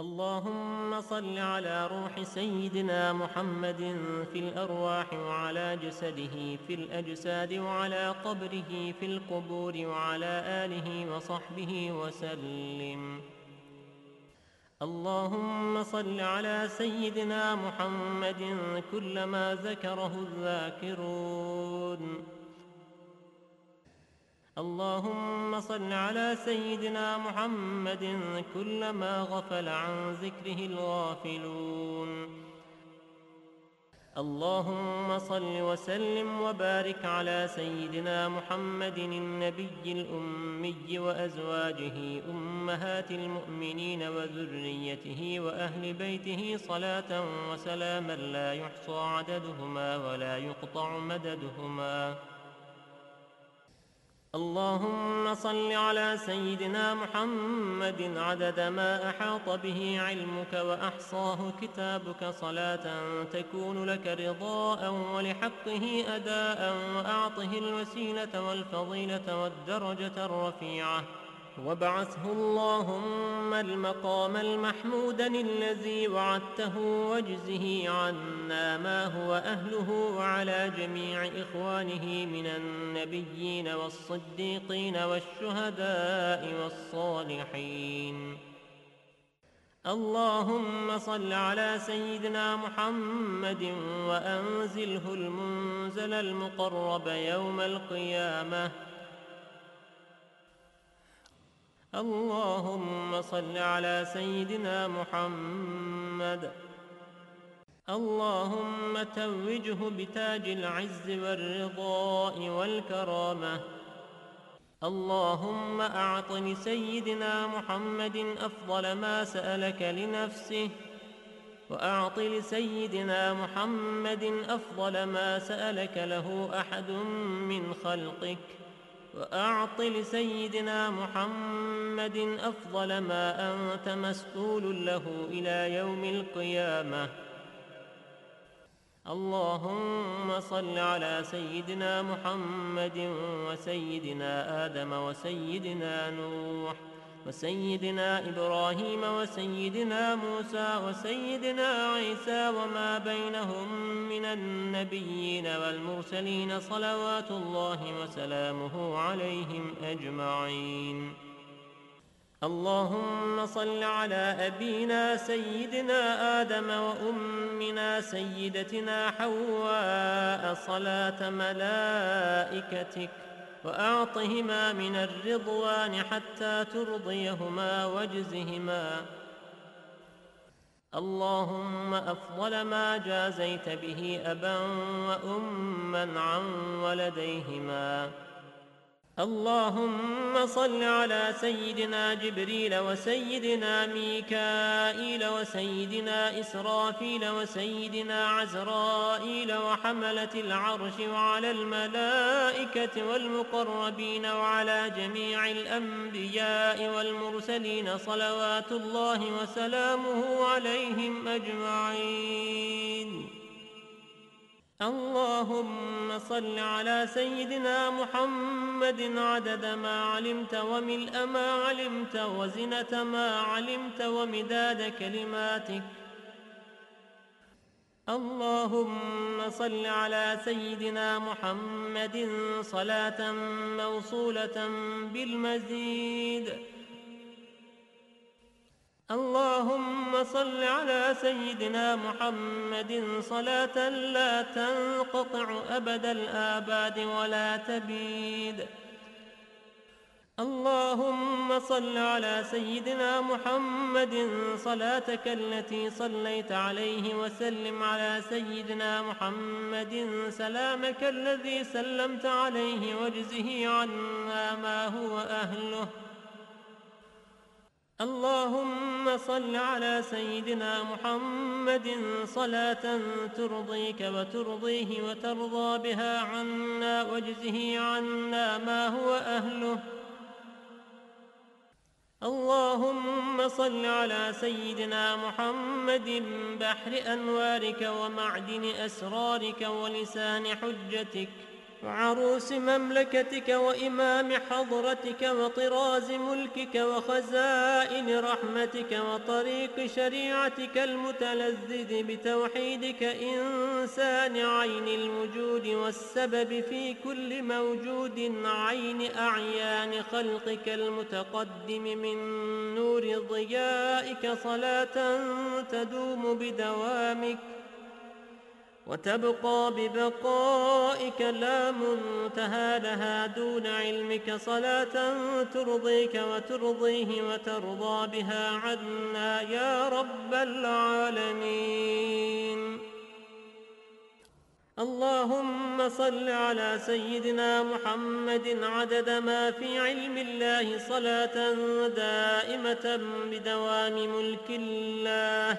اللهم صل على روح سيدنا محمد في الأرواح وعلى جسده في الأجساد وعلى قبره في القبور وعلى آله وصحبه وسلم. اللهم صل على سيدنا محمد كلما ذكره الذاكرون. اللهم صل على سيدنا محمد كلما غفل عن ذكره الغافلون. اللهم صل وسلم وبارك على سيدنا محمد النبي الأمي وأزواجه أمهات المؤمنين وذريته وأهل بيته صلاة وسلاما لا يحصى عددهما ولا يقطع مددهما. اللهم صل على سيدنا محمد عدد ما أحاط به علمك وأحصاه كتابك صلاة تكون لك رضاء ولحقه أداء وأعطه الوسيلة والفضيلة والدرجة الرفيعة. وابعثه اللهم المقام المحمود الذي وعدته واجزه عنا ما هو أهله وعلى جميع إخوانه من النبيين والصديقين والشهداء والصالحين. اللهم صل على سيدنا محمد وأنزله المنزل المقرب يوم القيامة. اللهم صل على سيدنا محمد. اللهم توجه بتاج العز والرضاء والكرامة. اللهم أعط لسيدنا محمد أفضل ما سألك لنفسه وأعط لسيدنا محمد أفضل ما سألك له أحد من خلقك. وأعط لسيدنا محمد أفضل ما أنت مسؤول له إلى يوم القيامة. اللهم صل على سيدنا محمد وسيدنا آدم وسيدنا نوح. وسيدنا إبراهيم وسيدنا موسى وسيدنا عيسى وما بينهم من النبيين والمرسلين صلوات الله وسلامه عليهم أجمعين. اللهم صل على أبينا سيدنا آدم وأمنا سيدتنا حواء صلاة ملائكتك وأعطهما من الرضوان حتى ترضيهما واجزهما اللهم أفضل ما جازيت به أبا وأما عن ولديهما. اللهم صل على سيدنا جبريل وسيدنا ميكائيل وسيدنا إسرافيل وسيدنا عزرائيل وحملة العرش وعلى الملائكة والمقربين وعلى جميع الأنبياء والمرسلين صلوات الله وسلامه عليهم أجمعين. اللهم صل على سيدنا محمد عدد ما علمت وملء ما علمت وزنة ما علمت ومداد كلماتك. اللهم صل على سيدنا محمد صلاة موصولة بالمزيد. اللهم صل على سيدنا محمد صلاة لا تنقطع أبد الآباد ولا تبيد. اللهم صل على سيدنا محمد صلاتك التي صليت عليه وسلم على سيدنا محمد سلامك الذي سلمت عليه واجزه عنا ما هو أهله. اللهم صل على سيدنا محمد صلاة ترضيك وترضيه وترضى بها عنا واجزه عنا ما هو أهله. اللهم صل على سيدنا محمد بحر أنوارك ومعدن أسرارك ولسان حجتك. وعروس مملكتك وإمام حضرتك وطراز ملكك وخزائن رحمتك وطريق شريعتك المتلذذ بتوحيدك إنسان عين الوجود والسبب في كل موجود عين أعيان خلقك المتقدم من نور ضيائك صلاة تدوم بدوامك وتبقى ببقائك لا منتهى لها دون علمك صلاة ترضيك وترضيه وترضى بها عنا يا رب العالمين. اللهم صل على سيدنا محمد عدد ما في علم الله صلاة دائمة بدوام ملك الله.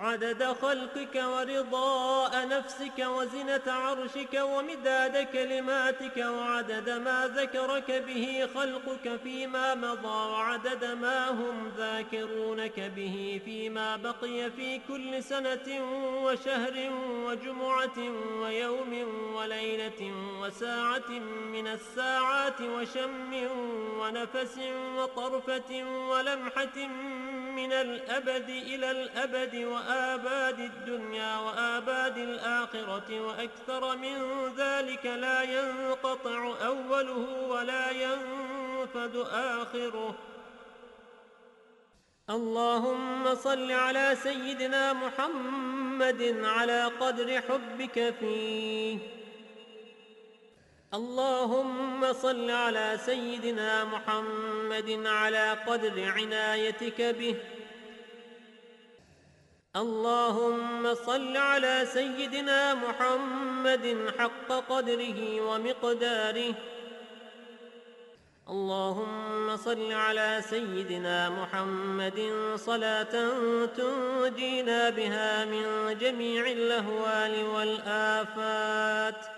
عدد خلقك ورضاء نفسك وزنة عرشك ومداد كلماتك وعدد ما ذكرك به خلقك فيما مضى وعدد ما هم ذاكرونك به فيما بقي في كل سنة وشهر وجمعة ويوم وليلة وساعة من الساعات وشم ونفس وطرفة ولمحة من الأبد إلى الأبد وآباد الدنيا وآباد الآخرة وأكثر من ذلك لا ينقطع أوله ولا ينفد آخره. اللهم صل على سيدنا محمد على قدر حبك فيه. اللهم صل على سيدنا محمد على قدر عنايتك به. اللهم صل على سيدنا محمد حق قدره ومقداره. اللهم صل على سيدنا محمد صلاة تنجينا بها من جميع الأهوال والآفات.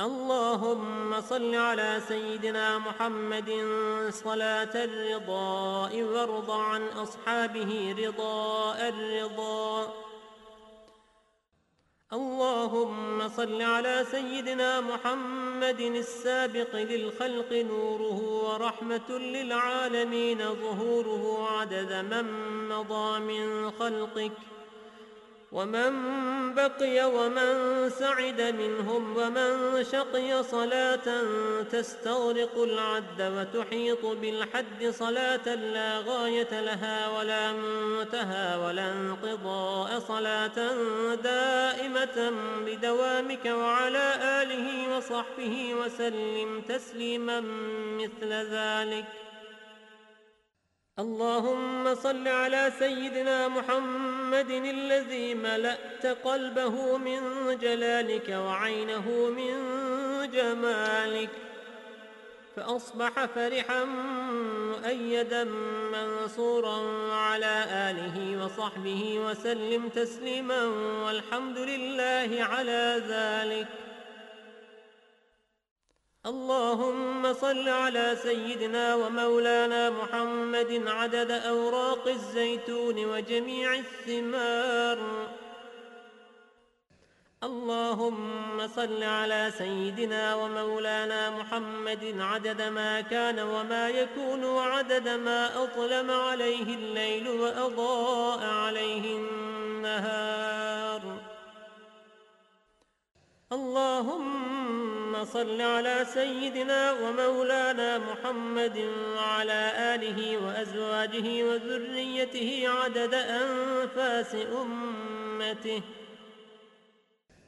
اللهم صل على سيدنا محمد صلاة الرضاء وارض عن أصحابه رضاء الرضا. اللهم صل على سيدنا محمد السابق للخلق نوره ورحمة للعالمين ظهوره عدد من مضى من خلقك. ومن بقي ومن سعد منهم ومن شقي صلاة تستغرق العد وتحيط بالحد صلاة لا غاية لها ولا منتهى ولا انقضاء صلاة دائمة بدوامك وعلى آله وصحبه وسلم تسليما مثل ذلك. اللهم صل على سيدنا محمد الذي ملأت قلبه من جلالك وعينه من جمالك فأصبح فرحا مؤيدا منصورا على آله وصحبه وسلم تسليما والحمد لله على ذلك. اللهم صل على سيدنا ومولانا محمد عدد أوراق الزيتون وجميع الثمار. اللهم صل على سيدنا ومولانا محمد عدد ما كان وما يكون وعدد ما أظلم عليه الليل وأضاء عليه النهار. اللهم صل على سيدنا ومولانا محمد وعلى آله وأزواجه وذريته عدد أنفاس أمته.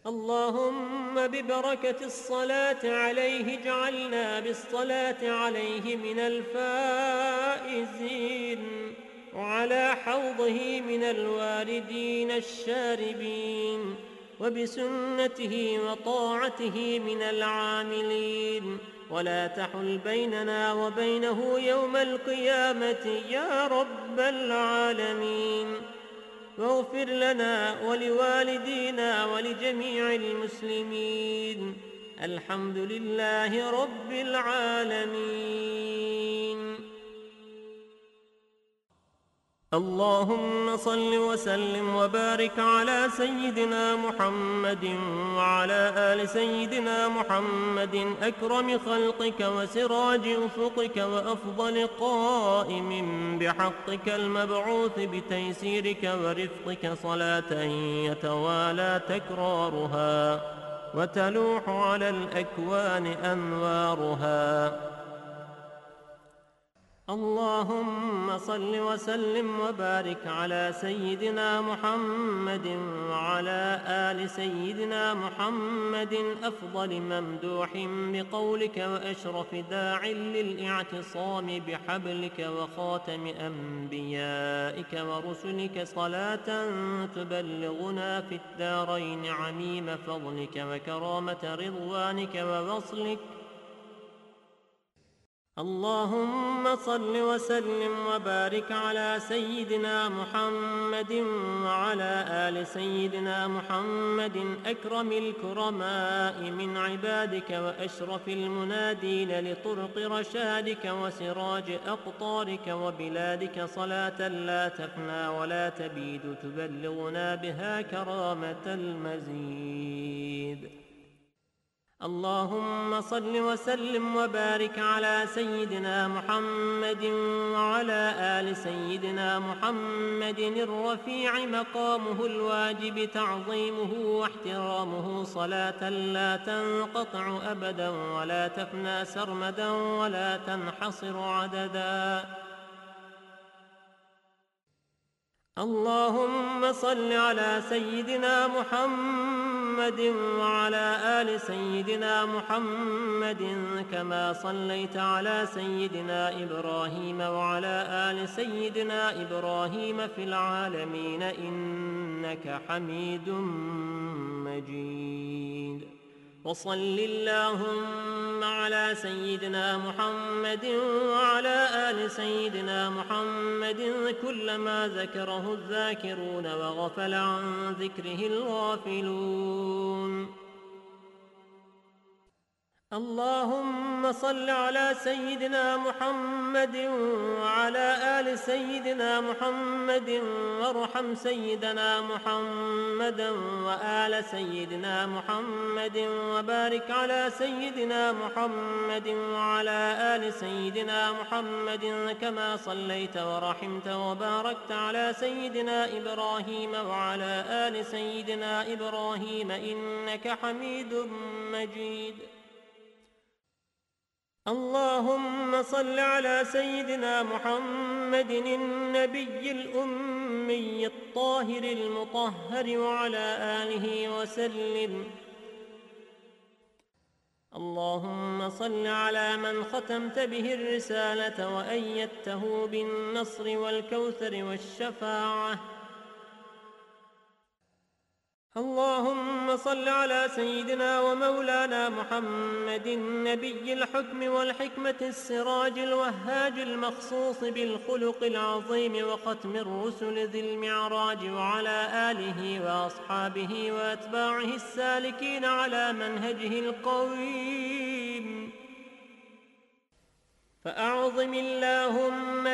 اللهم ببركة الصلاة عليه اجعلنا بالصلاة عليه من الفائزين وعلى حوضه من الواردين الشاربين. وبسنته وطاعته من العاملين. ولا تحل بيننا وبينه يوم القيامة يا رب العالمين. واغفر لنا ولوالدينا ولجميع المسلمين. الحمد لله رب العالمين. اللهم صل وسلم وبارك على سيدنا محمد وعلى آل سيدنا محمد أكرم خلقك وسراج أفقك وأفضل قائم بحقك المبعوث بتيسيرك ورفقك صلاة يتوالى تكرارها وتلوح على الأكوان أنوارها. اللهم صل وسلم وبارك على سيدنا محمد وعلى آل سيدنا محمد أفضل ممدوح بقولك وأشرف داع للإعتصام بحبلك وخاتم أنبيائك ورسلك صلاة تبلغنا في الدارين عميم فضلك وكرامة رضوانك ووصلك اللهم صل وسلم وبارك على سيدنا محمد وعلى آل سيدنا محمد أكرم الكرماء من عبادك وأشرف المنادين لطرق رشادك وسراج أقطارك وبلادك صلاة لا تفنى ولا تبيد تبلغنا بها كرامة المزيد. اللهم صل وسلم وبارك على سيدنا محمد وعلى آل سيدنا محمد الرفيع مقامه الواجب تعظيمه واحترامه. صلاة لا تنقطع أبدا ولا تفنى سرمدا ولا تنحصر عددا. اللهم صل على سيدنا محمد وعلى آل سيدنا محمد كما صليت على سيدنا إبراهيم وعلى آل سيدنا إبراهيم في العالمين إنك حميد مجيد. وصل اللهم على سيدنا محمد وعلى آل سيدنا محمد كلما ذكره الذاكرون وغفل عن ذكره الغافلون. اللهم صل على سيدنا محمد وعلى آل سيدنا محمد وارحم سيدنا محمدا وآل سيدنا محمد وبارك على سيدنا محمد وعلى آل سيدنا محمد كما صليت ورحمت وباركت على سيدنا إبراهيم وعلى آل سيدنا إبراهيم إنك حميد مجيد. اللهم صل على سيدنا محمد النبي الأمي الطاهر المطهر وعلى آله وسلم. اللهم صل على من ختمت به الرسالة وأيدته بالنصر والكوثر والشفاعة. اللهم صل على سيدنا ومولانا محمد النبي الحكم والحكمة السراج الوهاج المخصوص بالخلق العظيم وختم الرسل ذي المعراج وعلى آله وأصحابه وأتباعه السالكين على منهجه القويم. فأعظم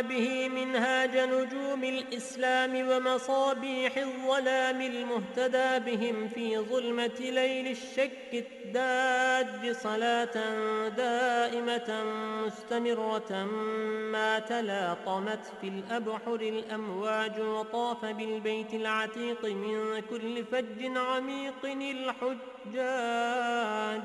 به منهاج نجوم الإسلام ومصابيح الظلام المهتدى بهم في ظلمة ليل الشك الداج صلاة دائمة مستمرة ما تلاطمت في الأبحر الأمواج وطاف بالبيت العتيق من كل فج عميق الحجاج.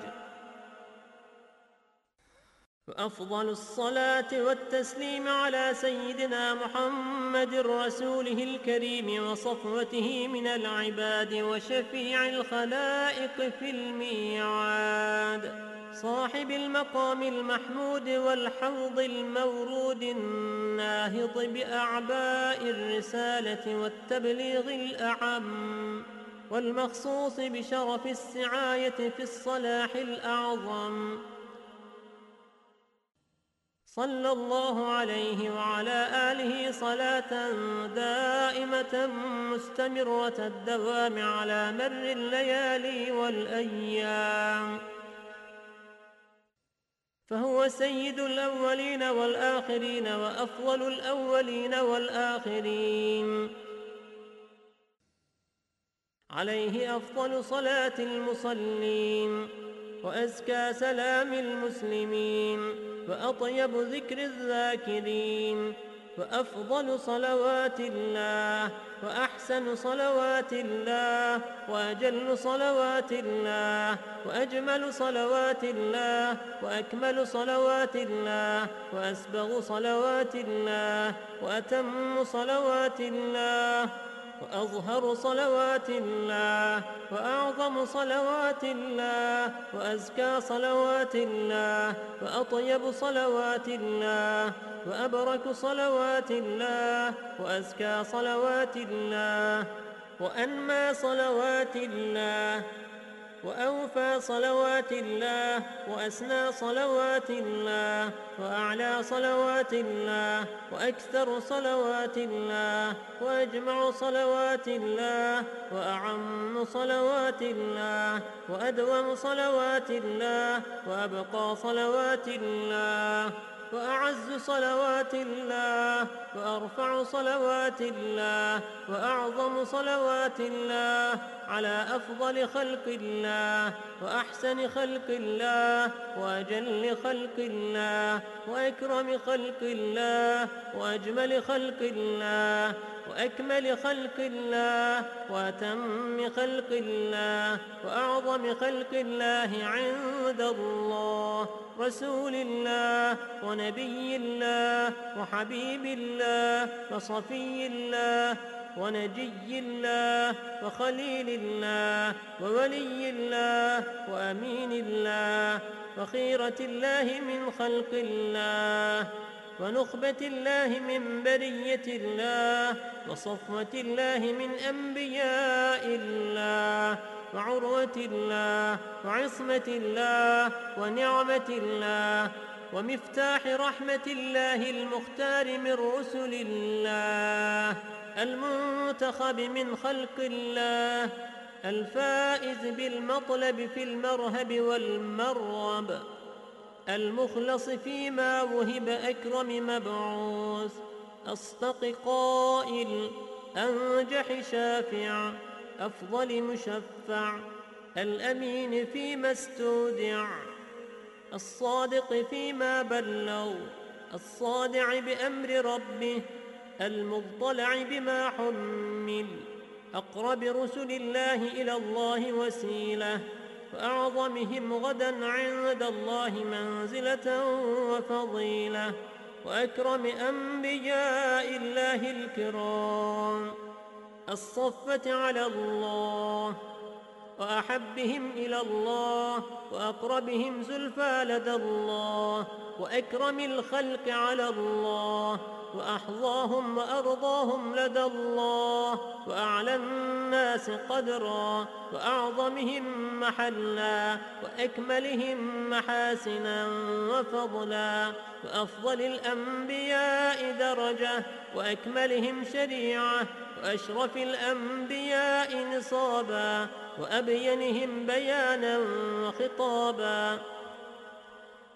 وأفضل الصلاة والتسليم على سيدنا محمد رسوله الكريم وصفوته من العباد وشفيع الخلائق في الميعاد. صاحب المقام المحمود والحوض المورود الناهض بأعباء الرسالة والتبليغ الأعم. والمخصوص بشرف السعاية في الصلاح الأعظم. صلى الله عليه وعلى آله صلاة دائمة مستمرة الدوام على مر الليالي والأيام. فهو سيد الأولين والآخرين وأفضل الأولين والآخرين. عليه أفضل صلاة المصلين. وأزكى سلام المسلمين وأطيب ذكر الذاكرين وأفضل صلوات الله وأحسن صلوات الله وأجل صلوات الله وأجمل صلوات الله وأكمل صلوات الله وأسبغ صلوات الله وأتم صلوات الله وأظهر صلوات الله وأعظم صلوات الله وأزكى صلوات الله وأطيب صلوات الله وأبرك صلوات الله وأزكى صلوات الله وأنمى صلوات الله. وأوفى صلوات الله وأسنى صلوات الله وأعلى صلوات الله وأكثر صلوات الله وأجمع صلوات الله وأعم صلوات الله وأدوم صلوات الله وأبقى صلوات الله. وأعز صلوات الله وأرفع صلوات الله وأعظم صلوات الله على أفضل خلق الله وأحسن خلق الله وأجل خلق الله وأكرم خلق الله وأجمل خلق الله وأكمل خلق الله وأتم خلق الله وأعظم خلق الله عند الله رسول الله ونبي الله وحبيب الله وصفي الله ونجي الله وخليل الله وولي الله وأمين الله وخيرة الله من خلق الله. ونخبة الله من برية الله وصفوة الله من أنبياء الله وعروة الله وعصمة الله ونعمة الله ومفتاح رحمة الله المختار من رسل الله المنتخب من خلق الله الفائز بالمطلب في المرهب والمرغب. المخلص فيما وهب أكرم مبعوث. أصدق قائل أنجح شافع أفضل مشفع الأمين فيما استودع الصادق فيما بلغ الصادع بأمر ربه المضطلع بما حمل أقرب رسل الله إلى الله وسيلة. وأعظمهم غدا عند الله منزلة وفضيلة وأكرم أنبياء الله الكرام. الصفة على الله وأحبهم إلى الله وأقربهم زلفى لدى الله وأكرم الخلق على الله. وأحظاهم وأرضاهم لدى الله وأعلى الناس قدرا وأعظمهم محلا وأكملهم محاسنا وفضلا وأفضل الأنبياء درجة وأكملهم شريعة وأشرف الأنبياء نصابا وأبينهم بيانا وخطابا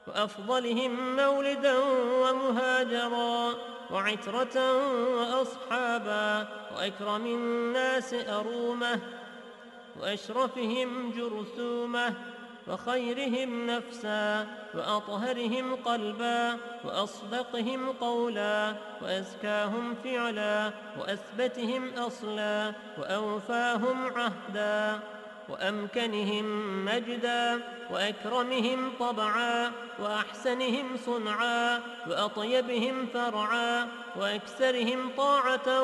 وأفضلهم مولدا ومهاجرا وعترة وأصحابا وأكرم الناس أرومة وأشرفهم جرثومة وخيرهم نفسا وأطهرهم قلبا وأصدقهم قولا وأزكاهم فعلا وأثبتهم أصلا وأوفاهم عهدا وأمكنهم مجدا وأكرمهم طبعا وأحسنهم صنعا وأطيبهم فرعا وأكثرهم طاعة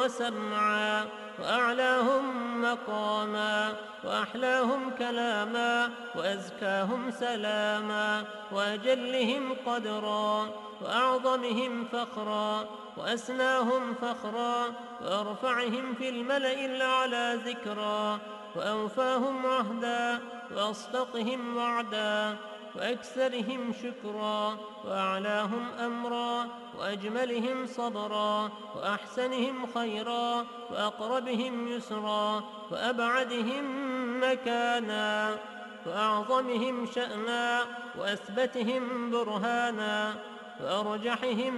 وسمعا وأعلاهم مقاما وأحلاهم كلاما وأزكاهم سلاما وأجلهم قدرا وأعظمهم فخرا وأسناهم فخرا وأرفعهم في الملأ الأعلى ذكرا. وأوفاهم عهدا وأصدقهم وعدا وأكثرهم شكرا وأعلاهم أمرا وأجملهم صبرا وأحسنهم خيرا وأقربهم يسرا وأبعدهم مكانا وأعظمهم شأنا وأثبتهم برهانا. وأرجحهم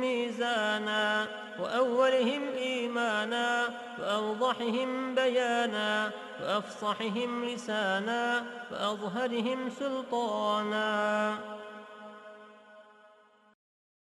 ميزانا وأولهم إيمانا وأوضحهم بيانا وأفصحهم لسانا وأظهرهم سلطانا.